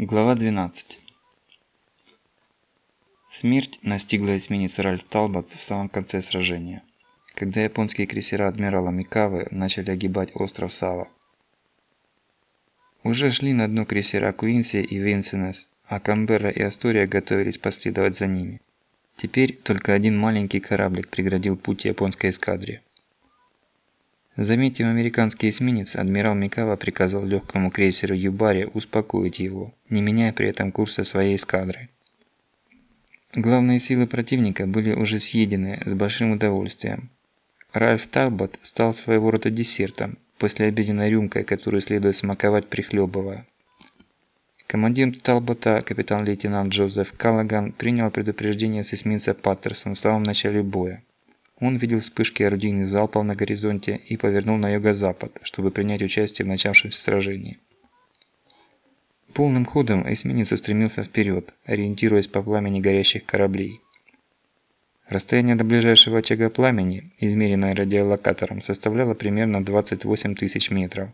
Глава 12 Смерть настигла эсминец Ральф Талбот в самом конце сражения, когда японские крейсера адмирала Микавы начали огибать остров Сава. Уже шли на дно крейсера Куинси и Винсенес, а Камберра и Астория готовились последовать за ними. Теперь только один маленький кораблик преградил путь японской эскадре. Заметив американский эсминец, адмирал Микава приказал легкому крейсеру Юбари успокоить его, не меняя при этом курса своей эскадры. Главные силы противника были уже съедены с большим удовольствием. Ральф Талбот стал своего рода десертом, после обеденной рюмкой, которую следует смаковать прихлебывая. Командир Талбота, капитан-лейтенант Джозеф Каллаган, принял предупреждение с эсминца Паттерсон в самом начале боя. Он видел вспышки орудийных залпов на горизонте и повернул на юго-запад, чтобы принять участие в начавшемся сражении. Полным ходом эсминец устремился вперед, ориентируясь по пламени горящих кораблей. Расстояние до ближайшего очага пламени, измеренное радиолокатором, составляло примерно 28 тысяч метров.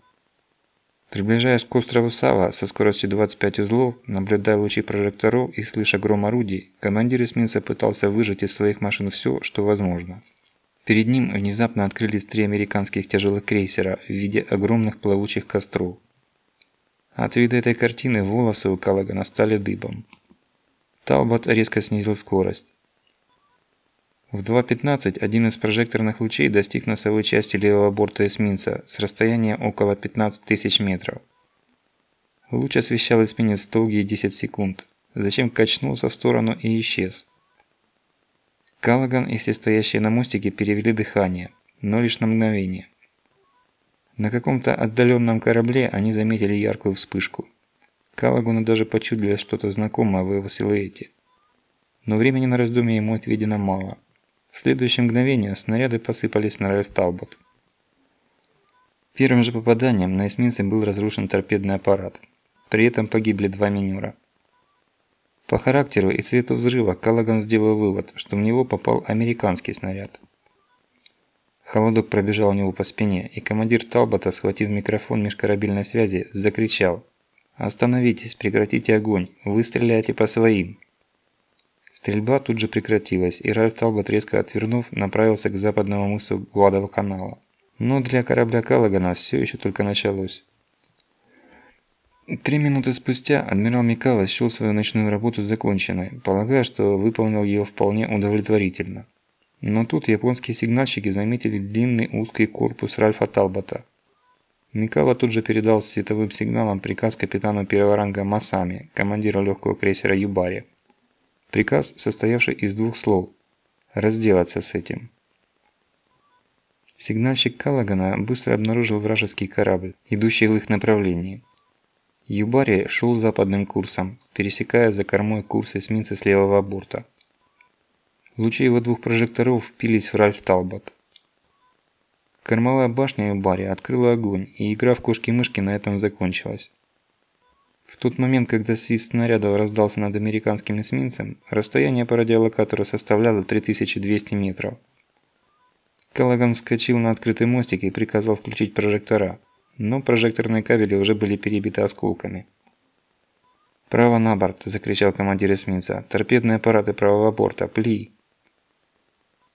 Приближаясь к острову Сава со скоростью 25 узлов, наблюдая лучи прожекторов и слыша гром орудий, командир эсминца пытался выжать из своих машин все, что возможно. Перед ним внезапно открылись три американских тяжелых крейсера в виде огромных плавучих костров. От вида этой картины волосы у Каллагана стали дыбом. Талбот резко снизил скорость. В 2.15 один из прожекторных лучей достиг носовой части левого борта эсминца с расстояния около 15 тысяч метров. Луч освещал эсминец долгие 10 секунд, затем качнулся в сторону и исчез. Каллаган и все стоящие на мостике перевели дыхание, но лишь на мгновение. На каком-то отдаленном корабле они заметили яркую вспышку. Каллагану даже почудилось что-то знакомое в его силуэте. Но времени на раздумье ему отведено мало. В следующее мгновение снаряды посыпались на Ральф Талбот. Первым же попаданием на эсминце был разрушен торпедный аппарат. При этом погибли два минера. По характеру и цвету взрыва Каллаган сделал вывод, что в него попал американский снаряд. Холодок пробежал у него по спине, и командир Талбота, схватив микрофон межкорабельной связи, закричал «Остановитесь, прекратите огонь, вы по своим!» Стрельба тут же прекратилась, и Ральф Талбот, резко отвернув, направился к западному мысу Гуадалканала. Но для корабля Каллагана все еще только началось. Три минуты спустя адмирал Микава счел свою ночную работу законченной, полагая, что выполнил ее вполне удовлетворительно. Но тут японские сигнальщики заметили длинный узкий корпус Ральфа Талбота. Микава тут же передал световым сигналом приказ капитану первого ранга Масами, командиру легкого крейсера Юбари. Приказ, состоявший из двух слов «разделаться с этим». Сигнальщик Каллагана быстро обнаружил вражеский корабль, идущий в их направлении. Юбари шел западным курсом, пересекая за кормой курс эсминца с левого борта. Лучи его двух прожекторов впились в Ральф Талбот. Кормовая башня Юбари открыла огонь, и игра в кошки-мышки на этом закончилась. В тот момент, когда свист снарядов раздался над американским эсминцем, расстояние по радиолокатору составляло 3200 метров. Каллаган вскочил на открытый мостик и приказал включить прожектора но прожекторные кабели уже были перебиты осколками. «Право на борт!» – закричал командир эсминца. «Торпедные аппараты правого борта! Пли!»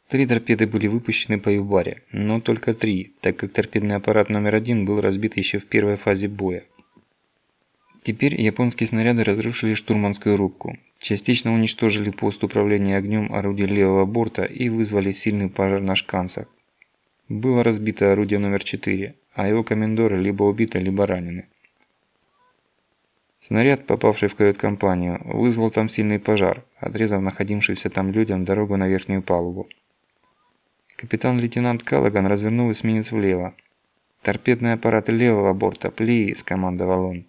Три торпеды были выпущены по Юбаре, но только три, так как торпедный аппарат номер один был разбит еще в первой фазе боя. Теперь японские снаряды разрушили штурманскую рубку, частично уничтожили пост управления огнем орудий левого борта и вызвали сильный пожар на шканцах. Было разбито орудие номер 4, а его комендоры либо убиты, либо ранены. Снаряд, попавший в кают-компанию, вызвал там сильный пожар, отрезав находившимся там людям дорогу на верхнюю палубу. Капитан-лейтенант Каллаган развернул эсминец влево. «Торпедные аппараты левого борта, пли!» – скомандовал он.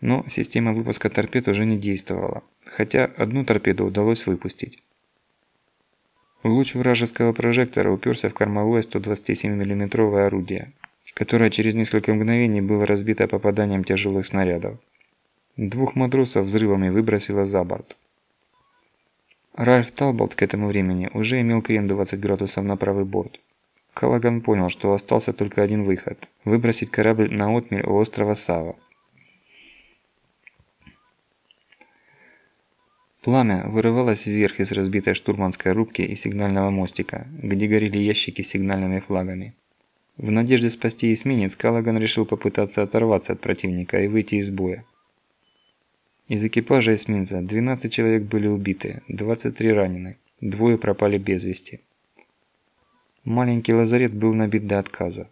Но система выпуска торпед уже не действовала, хотя одну торпеду удалось выпустить. Луч вражеского прожектора уперся в кормовое 127 миллиметровое орудие, которое через несколько мгновений было разбито попаданием тяжелых снарядов. Двух матросов взрывами выбросило за борт. Ральф Талбот к этому времени уже имел крен 20 градусов на правый борт. Каллаган понял, что остался только один выход – выбросить корабль на отмель у острова Сава. Пламя вырывалось вверх из разбитой штурманской рубки и сигнального мостика, где горели ящики с сигнальными флагами. В надежде спасти эсминец, Калаган решил попытаться оторваться от противника и выйти из боя. Из экипажа эсминца 12 человек были убиты, 23 ранены, двое пропали без вести. Маленький лазарет был набит до отказа.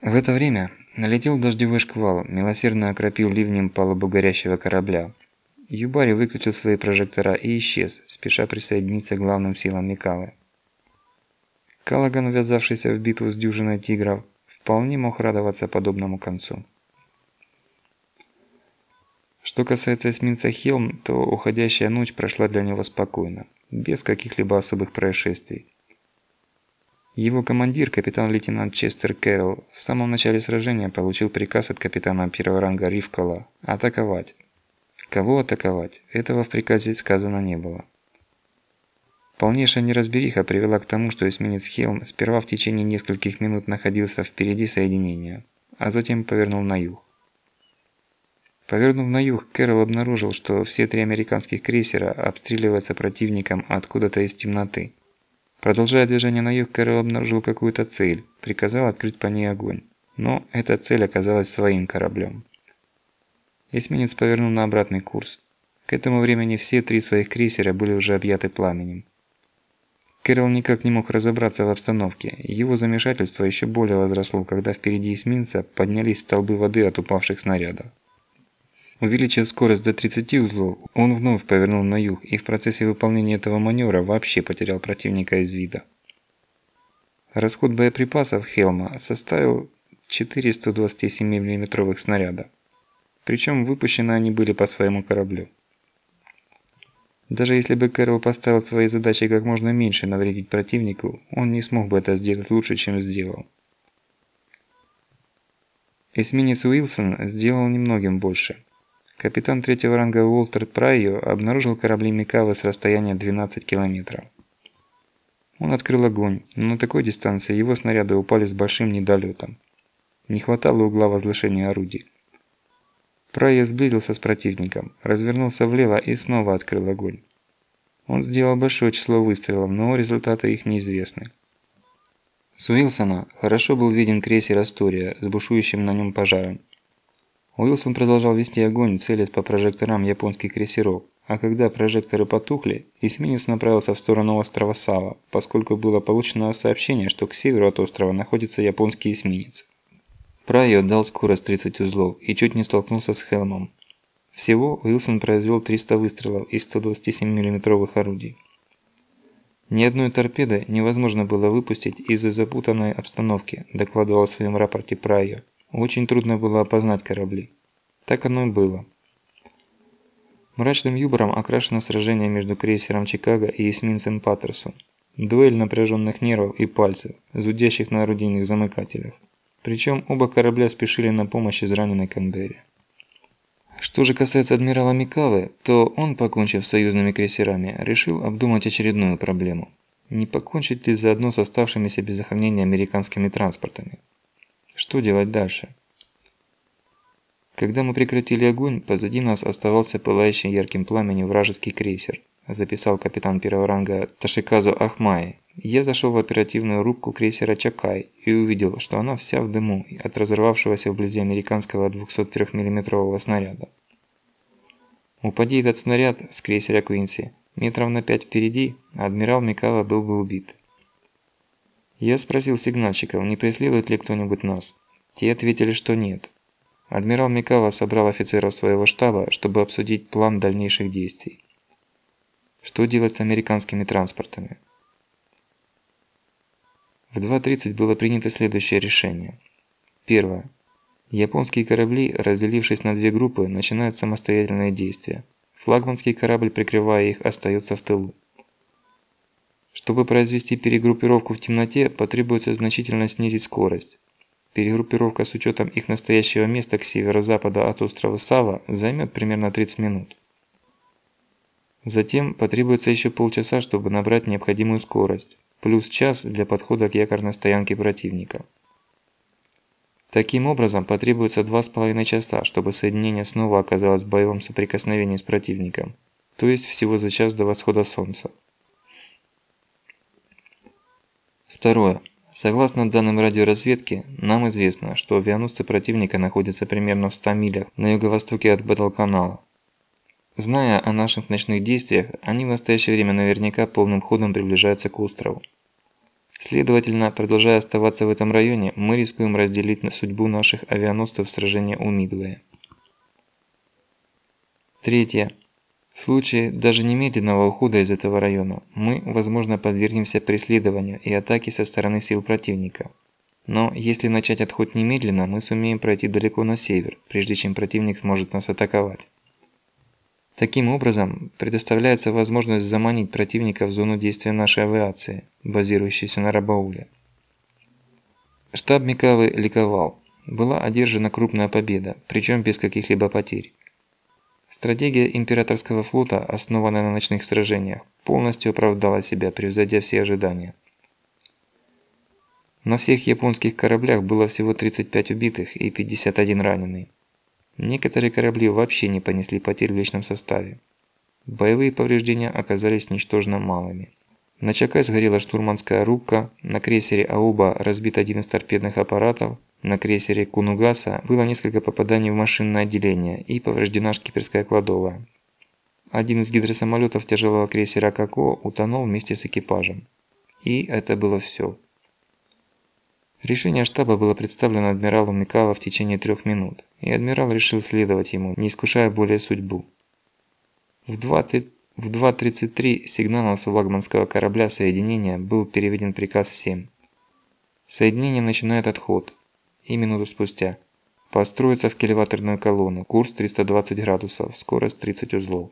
В это время налетел дождевой шквал, милосердно окропил ливнем палубу горящего корабля. Юбари выключил свои прожектора и исчез, спеша присоединиться к главным силам Микалы. Калаган, ввязавшийся в битву с дюжиной тигров, вполне мог радоваться подобному концу. Что касается эсминца Хелм, то уходящая ночь прошла для него спокойно, без каких-либо особых происшествий. Его командир, капитан-лейтенант Честер Кэрролл, в самом начале сражения получил приказ от капитана первого ранга Ривкола атаковать. Кого атаковать, этого в приказе сказано не было. Полнейшая неразбериха привела к тому, что эсминец Хелм сперва в течение нескольких минут находился впереди соединения, а затем повернул на юг. Повернув на юг, Кэрол обнаружил, что все три американских крейсера обстреливаются противником откуда-то из темноты. Продолжая движение на юг, Кэрол обнаружил какую-то цель, приказал открыть по ней огонь. Но эта цель оказалась своим кораблем. Эсминец повернул на обратный курс. К этому времени все три своих крейсера были уже объяты пламенем. Кэрол никак не мог разобраться в обстановке. Его замешательство еще более возросло, когда впереди эсминца поднялись столбы воды от упавших снарядов. Увеличив скорость до 30 узлов, он вновь повернул на юг и в процессе выполнения этого маневра вообще потерял противника из вида. Расход боеприпасов Хелма составил 427 миллиметровых снарядов. Причем выпущены они были по своему кораблю. Даже если бы Кэрол поставил своей задачей как можно меньше навредить противнику, он не смог бы это сделать лучше, чем сделал. Эсминец Уилсон сделал немногим больше. Капитан третьего ранга Уолтер Прайо обнаружил корабли Микавы с расстояния 12 километров. Он открыл огонь, но на такой дистанции его снаряды упали с большим недолетом. Не хватало угла возвышения орудий. Прайя сблизился с противником, развернулся влево и снова открыл огонь. Он сделал большое число выстрелов, но результаты их неизвестны. С Уилсона хорошо был виден крейсер «Астория» с бушующим на нем пожаром. Уилсон продолжал вести огонь, целясь по прожекторам японских крейсеров, а когда прожекторы потухли, эсминец направился в сторону острова Сава, поскольку было получено сообщение, что к северу от острова находится японский эсминец. Прайо дал скорость 30 узлов и чуть не столкнулся с Хелмом. Всего Уилсон произвел 300 выстрелов из 127 миллиметровых орудий. Ни одной торпеды невозможно было выпустить из-за запутанной обстановки, докладывал в своем рапорте Прайо. Очень трудно было опознать корабли. Так оно и было. Мрачным юмором окрашено сражение между крейсером Чикаго и эсминцем Паттерсон. Дуэль напряженных нервов и пальцев, зудящих на орудийных замыкателях. Причем оба корабля спешили на помощь израненной Канберре. Что же касается адмирала Микалы, то он, покончив с союзными крейсерами, решил обдумать очередную проблему. Не покончить ли заодно с оставшимися без охранения американскими транспортами? Что делать дальше? Когда мы прекратили огонь, позади нас оставался пылающий ярким пламенем вражеский крейсер, записал капитан первого ранга Ташиказу Ахмай, я зашел в оперативную рубку крейсера «Чакай» и увидел, что она вся в дыму от разорвавшегося вблизи американского 203 миллиметрового снаряда. Упади этот снаряд с крейсера «Куинси» метров на пять впереди, адмирал Микава был бы убит. Я спросил сигнальщиков, не преследует ли кто-нибудь нас. Те ответили, что нет. Адмирал Микава собрал офицеров своего штаба, чтобы обсудить план дальнейших действий. Что делать с американскими транспортами? В 2.30 было принято следующее решение. Первое. Японские корабли, разделившись на две группы, начинают самостоятельные действия. Флагманский корабль, прикрывая их, остается в тылу. Чтобы произвести перегруппировку в темноте, потребуется значительно снизить скорость. Перегруппировка с учетом их настоящего места к северо-западу от острова Сава займет примерно 30 минут. Затем потребуется еще полчаса, чтобы набрать необходимую скорость плюс час для подхода к якорной стоянке противника. Таким образом, потребуется 2,5 часа, чтобы соединение снова оказалось в боевом соприкосновении с противником, то есть всего за час до восхода солнца. Второе. Согласно данным радиоразведки, нам известно, что авианосцы противника находятся примерно в 100 милях на юго-востоке от Бэдл-канала. Зная о наших ночных действиях, они в настоящее время наверняка полным ходом приближаются к острову. Следовательно, продолжая оставаться в этом районе, мы рискуем разделить на судьбу наших авианосцев в сражении у Мидуэя. Третье. В случае даже немедленного ухода из этого района, мы, возможно, подвергнемся преследованию и атаке со стороны сил противника. Но если начать отход немедленно, мы сумеем пройти далеко на север, прежде чем противник сможет нас атаковать. Таким образом, предоставляется возможность заманить противника в зону действия нашей авиации, базирующейся на Рабауле. Штаб Микавы ликовал. Была одержана крупная победа, причем без каких-либо потерь. Стратегия императорского флота, основанная на ночных сражениях, полностью оправдала себя, превзойдя все ожидания. На всех японских кораблях было всего 35 убитых и 51 раненый. Некоторые корабли вообще не понесли потерь в личном составе. Боевые повреждения оказались ничтожно малыми. На Чакай сгорела штурманская рубка, на крейсере Ауба разбит один из торпедных аппаратов, на крейсере Кунугаса было несколько попаданий в машинное отделение и повреждена шкиперская кладовая. Один из гидросамолетов тяжелого крейсера Како утонул вместе с экипажем. И это было все. Решение штаба было представлено адмиралу Микава в течение трех минут, и адмирал решил следовать ему, не искушая более судьбу. В 2.33 сигналом с флагманского корабля соединения был переведен приказ 7. Соединение начинает отход, и минуту спустя. Построиться в кильваторную колонну, курс 320 градусов, скорость 30 узлов.